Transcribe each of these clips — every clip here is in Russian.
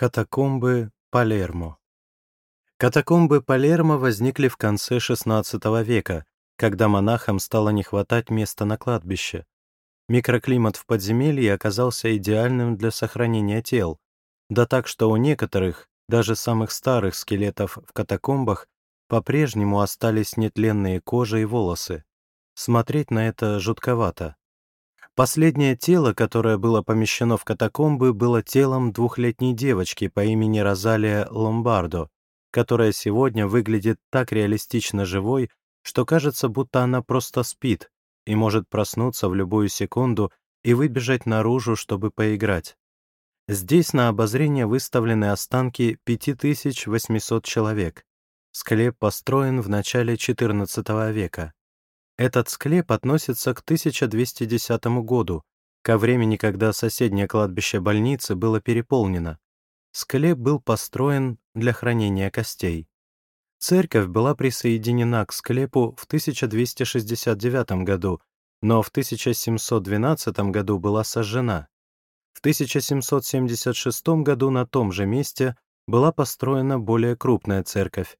Катакомбы Палермо Катакомбы Палермо возникли в конце XVI века, когда монахам стало не хватать места на кладбище. Микроклимат в подземелье оказался идеальным для сохранения тел, да так, что у некоторых, даже самых старых скелетов в катакомбах, по-прежнему остались нетленные кожа и волосы. Смотреть на это жутковато. Последнее тело, которое было помещено в катакомбы, было телом двухлетней девочки по имени Розалия Ломбардо, которая сегодня выглядит так реалистично живой, что кажется, будто она просто спит и может проснуться в любую секунду и выбежать наружу, чтобы поиграть. Здесь на обозрение выставлены останки 5800 человек. Склеп построен в начале XIV века. Этот склеп относится к 1210 году, ко времени, когда соседнее кладбище больницы было переполнено. Склеп был построен для хранения костей. Церковь была присоединена к склепу в 1269 году, но в 1712 году была сожжена. В 1776 году на том же месте была построена более крупная церковь.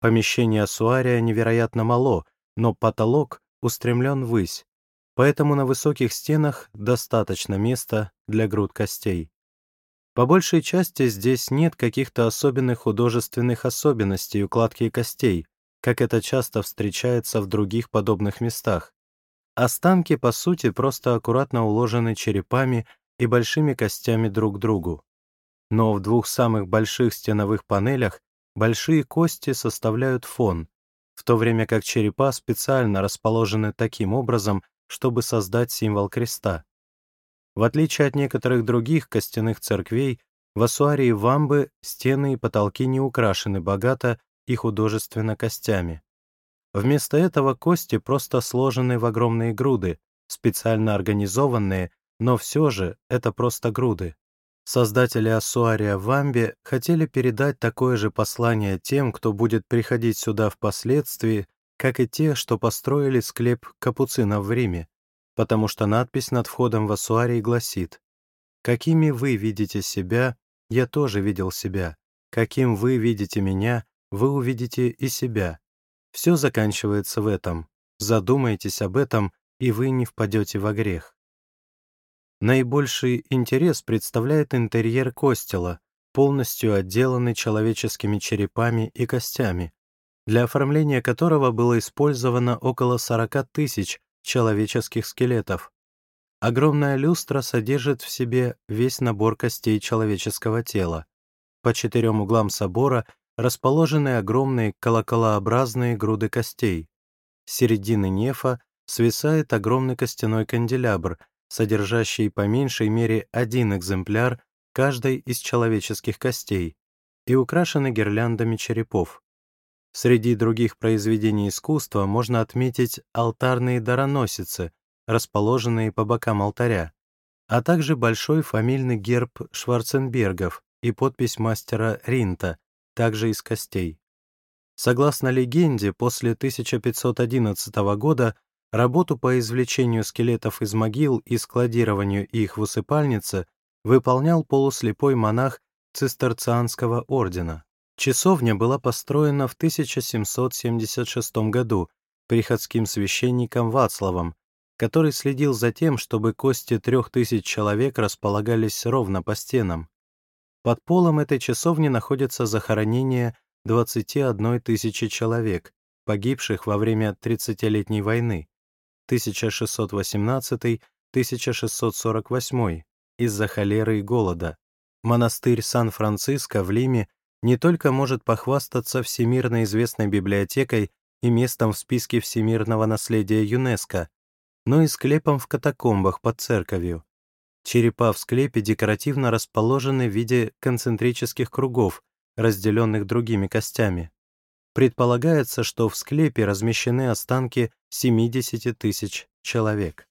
Помещение Суария невероятно мало — но потолок устремлен ввысь, поэтому на высоких стенах достаточно места для груд костей. По большей части здесь нет каких-то особенных художественных особенностей укладки костей, как это часто встречается в других подобных местах. Останки, по сути, просто аккуратно уложены черепами и большими костями друг к другу. Но в двух самых больших стеновых панелях большие кости составляют фон, в то время как черепа специально расположены таким образом, чтобы создать символ креста. В отличие от некоторых других костяных церквей, в Асуарии Вамбы стены и потолки не украшены богато и художественно костями. Вместо этого кости просто сложены в огромные груды, специально организованные, но все же это просто груды. Создатели Ассуария в Амбе хотели передать такое же послание тем, кто будет приходить сюда впоследствии, как и те, что построили склеп капуцинов в Риме, потому что надпись над входом в Ассуарий гласит «Какими вы видите себя, я тоже видел себя. Каким вы видите меня, вы увидите и себя». Все заканчивается в этом. Задумайтесь об этом, и вы не впадете во грех. Наибольший интерес представляет интерьер костела, полностью отделанный человеческими черепами и костями, для оформления которого было использовано около 40 тысяч человеческих скелетов. Огромная люстра содержит в себе весь набор костей человеческого тела. По четырем углам собора расположены огромные колоколообразные груды костей. С середины нефа свисает огромный костяной канделябр, содержащий по меньшей мере один экземпляр каждой из человеческих костей и украшены гирляндами черепов. Среди других произведений искусства можно отметить алтарные дароносицы, расположенные по бокам алтаря, а также большой фамильный герб Шварценбергов и подпись мастера Ринта, также из костей. Согласно легенде, после 1511 года Работу по извлечению скелетов из могил и складированию их в усыпальнице выполнял полуслепой монах цистерцианского ордена. Часовня была построена в 1776 году приходским священником Вацлавом, который следил за тем, чтобы кости трех тысяч человек располагались ровно по стенам. Под полом этой часовни находится захоронение 21 тысячи человек, погибших во время Тридцатилетней войны. 1618-1648 из-за холеры и голода. Монастырь Сан-Франциско в Лиме не только может похвастаться всемирно известной библиотекой и местом в списке всемирного наследия ЮНЕСКО, но и склепом в катакомбах под церковью. Черепа в склепе декоративно расположены в виде концентрических кругов, разделенных другими костями. Предполагается, что в склепе размещены останки 70 тысяч человек.